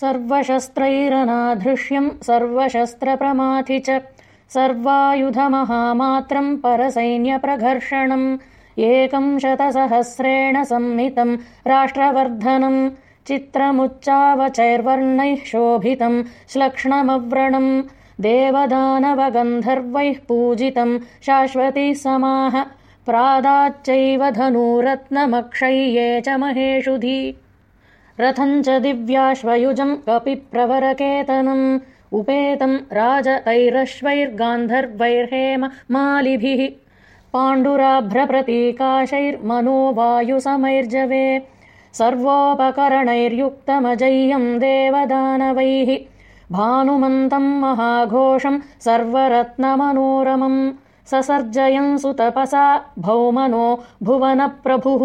सर्वशस्त्रैरनाधृष्यम् सर्वशस्त्रप्रमाथि च सर्वायुधमहामात्रम् परसैन्यप्रघर्षणम् एकम् शतसहस्रेण संमितम् राष्ट्रवर्धनम् चित्रमुच्चावचैर्वर्णैः शोभितम् श्लक्ष्णमव्रणम् देवदानवगन्धर्वैः पूजितम् शाश्वती समाह प्रादाच्चैव धनूरत्नमक्षय्ये च महेषुधि रथम् च दिव्याश्वयुजम् कपिप्रवरकेतनम् उपेतम् राजतैरश्वैर्गान्धर्वैर्हेम मालिभिः। पाण्डुराभ्रप्रतीकाशैर्मनोवायुसमैर्जवे। सर्वोपकरणैर्युक्तमजय्यम् देवदानवैः। भानुमन्तम् महाघोषम् सर्वरत्नमनोरमम्। ससर्जयन् सुतपसा भौमनो भुवनप्रभुः